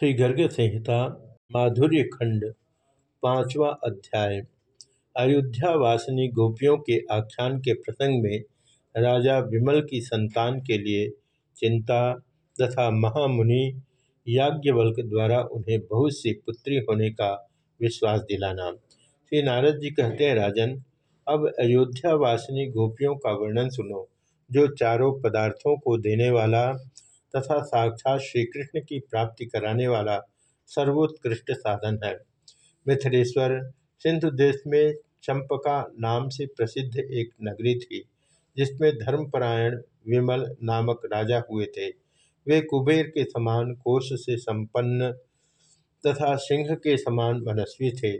श्री गर्ग संहिता माधुर्य खंड पांचवा अध्याय। अयोध्या वासिनी गोपियों के आख्यान के प्रसंग में राजा विमल की संतान के लिए चिंता तथा महामुनि याज्ञवल्क द्वारा उन्हें बहुत सी पुत्री होने का विश्वास दिलाना। श्री नारद जी कहते हैं, राजन, अब अयोध्या वासिनी गोपियों का वर्णन सुनो। जो चारों पदार्थों को देने वाला तथा साक्षात श्री कृष्ण की प्राप्ति कराने वाला सर्वोत्कृष्ट साधन है। मिथिलेश्वर, सिंधु देश में चंपका नाम से प्रसिद्ध एक नगरी थी, जिसमें धर्मपरायण विमल नामक राजा हुए थे। वे कुबेर के समान कोष से संपन्न तथा सिंह के समान मनस्वी थे।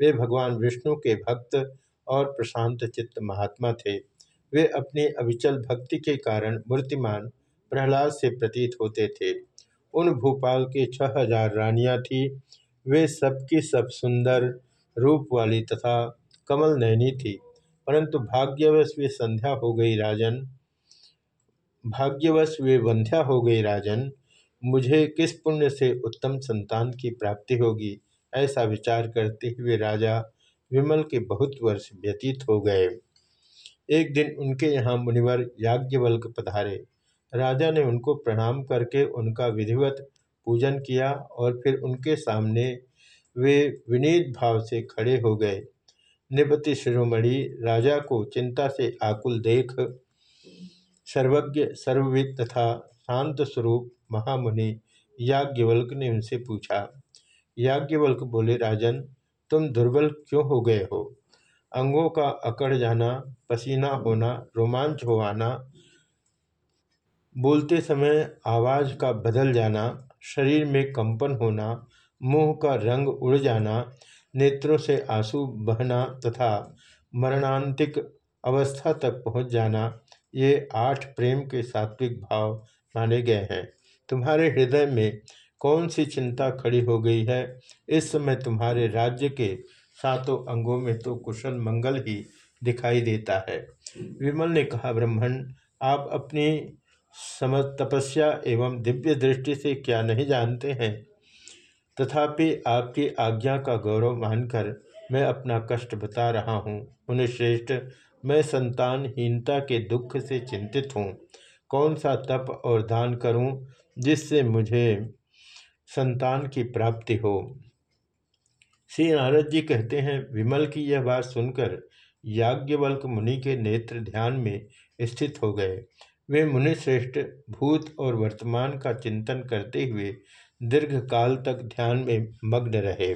वे भगवान विष्णु के भक्त और प्रशांत चित्त महात्मा थे। वे अपनी अविचल भक्ति के कारण मूर्तिमान प्रहलाद से प्रतीत होते थे। उन भोपाल के छह हज़ार रानियाँ थी। वे सबकी सब सुंदर रूप वाली तथा कमल नैनी थी। परंतु भाग्यवश वे संध्या हो गई राजन। भाग्यवश वे वंध्या हो गई राजन। मुझे किस पुण्य से उत्तम संतान की प्राप्ति होगी? ऐसा विचार करते हुए राजा विमल के बहुत वर्ष व्यतीत हो गए। एक दिन उनके यहाँ मुनिवर याज्ञवल्क पधारे। राजा ने उनको प्रणाम करके उनका विधिवत पूजन किया और फिर उनके सामने वे विनीत भाव से खड़े हो गए। निपति शिरोमणि राजा को चिंता से आकुल देख सर्वज्ञ, सर्वविद तथा शांत स्वरूप महामुनि याज्ञवल्क ने उनसे पूछा, याज्ञवल्क बोले, राजन, तुम दुर्बल क्यों हो गए हो? अंगों का अकड़ जाना, पसीना होना, रोमांच हो आना बोलते समय आवाज़ का बदल जाना, शरीर में कंपन होना, मुँह का रंग उड़ जाना, नेत्रों से आँसू बहना तथा मरणांतिक अवस्था तक पहुँच जाना, ये आठ प्रेम के सात्विक भाव माने गए हैं। तुम्हारे हृदय में कौन सी चिंता खड़ी हो गई है? इस समय तुम्हारे राज्य के सातों अंगों में तो कुशल मंगल ही दिखाई देता है। विमल ने कहा, ब्राह्मण, आप अपनी समझ तपस्या एवं दिव्य दृष्टि से क्या नहीं जानते हैं? तथापि आपकी आज्ञा का गौरव मानकर मैं अपना कष्ट बता रहा हूँ। उन्हें श्रेष्ठ, मैं संतानहीनता के दुख से चिंतित हूँ। कौन सा तप और दान करूँ जिससे मुझे संतान की प्राप्ति हो? श्री नारद जी कहते हैं, विमल की यह बात सुनकर याज्ञवल्क मुनि के नेत्र ध्यान में स्थित हो गए। वे मुनिश्रेष्ठ भूत और वर्तमान का चिंतन करते हुए दीर्घ काल तक ध्यान में मग्न रहे।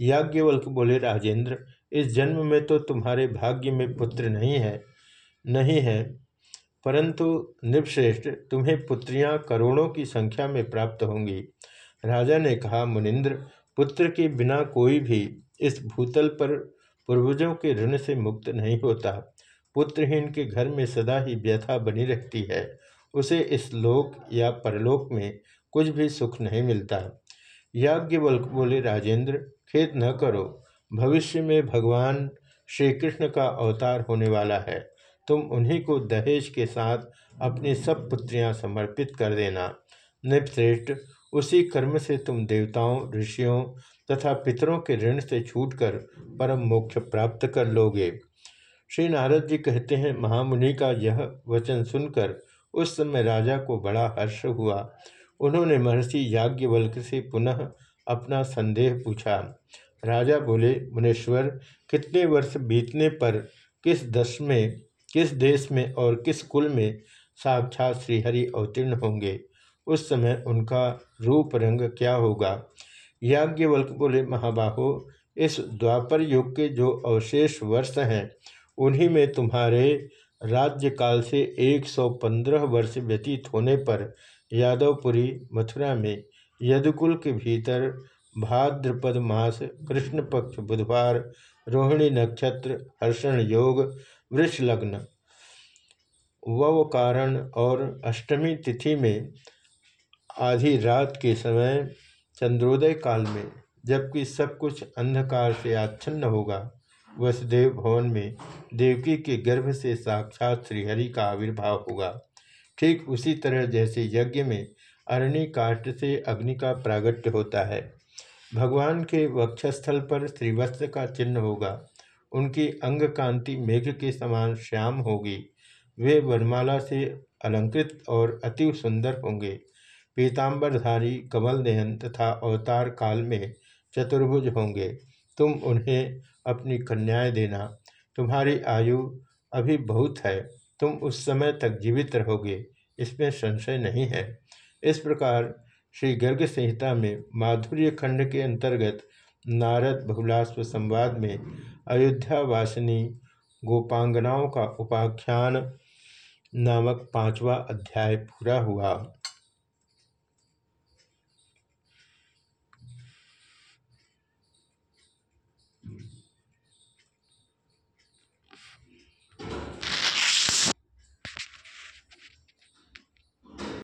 याज्ञवल्क बोले, राजेंद्र, इस जन्म में तो तुम्हारे भाग्य में पुत्र नहीं है नहीं है, परंतु निपश्रेष्ठ तुम्हें पुत्रियाँ करोड़ों की संख्या में प्राप्त होंगी। राजा ने कहा, मुनिंद्र, पुत्र के बिना कोई भी इस भूतल पर पूर्वजों के ऋण से मुक्त नहीं होता। पुत्रहीन के घर में सदा ही व्यथा बनी रहती है। उसे इस लोक या परलोक में कुछ भी सुख नहीं मिलता। याज्ञवल्क बोले राजेंद्र, खेद न करो। भविष्य में भगवान श्री कृष्ण का अवतार होने वाला है। तुम उन्हीं को दहेज के साथ अपनी सब पुत्रियाँ समर्पित कर देना। निपश्रेष्ठ उसी कर्म से तुम देवताओं, ऋषियों तथा पितरों के ऋण से छूटकर परम मोक्ष प्राप्त कर लोगे। श्री नारद जी कहते हैं, महामुनि का यह वचन सुनकर उस समय राजा को बड़ा हर्ष हुआ। उन्होंने महर्षि याज्ञवल्क से पुनः अपना संदेह पूछा। राजा बोले, मुनेश्वर, कितने वर्ष बीतने पर किस दश में, किस देश में और किस कुल में साक्षात श्रीहरि अवतीर्ण होंगे? उस समय उनका रूप रंग क्या होगा? याज्ञवल्क बोले, महाबाहो, इस द्वापर युग के जो अवशेष वर्ष हैं उन्हीं में तुम्हारे राज्यकाल से 115 वर्ष व्यतीत होने पर यादवपुरी, मथुरा में यदुकुल के भीतर भाद्रपद मास कृष्ण पक्ष बुधवार, रोहिणी नक्षत्र, हर्षण योग वृक्ष लग्न, वव कारण और अष्टमी तिथि में आधी रात के समय चंद्रोदय काल में, जबकि सब कुछ अंधकार से आच्छन्न होगा। वसुदेव भवन में देवकी के गर्भ से साक्षात श्रीहरि का आविर्भाव होगा। ठीक उसी तरह जैसे यज्ञ में अरणी काष्ठ से अग्नि का प्रागट्य होता है। भगवान के वक्षस्थल पर श्रीवस्त्र का चिन्ह होगा। उनकी अंग कांति मेघ के समान श्याम होगी। वे वरमाला से अलंकृत और अति सुंदर होंगे। पीताम्बरधारी कमल नयन तथा अवतार काल में चतुर्भुज होंगे। तुम उन्हें अपनी कन्याएँ देना। तुम्हारी आयु अभी बहुत है। तुम उस समय तक जीवित रहोगे। इसमें संशय नहीं है। इस प्रकार श्री गर्ग संहिता में माधुर्य खंड के अंतर्गत नारद बहुलाश्व संवाद में अयोध्या वासिनी गोपांगनाओं का उपाख्यान नामक पांचवा अध्याय पूरा हुआ।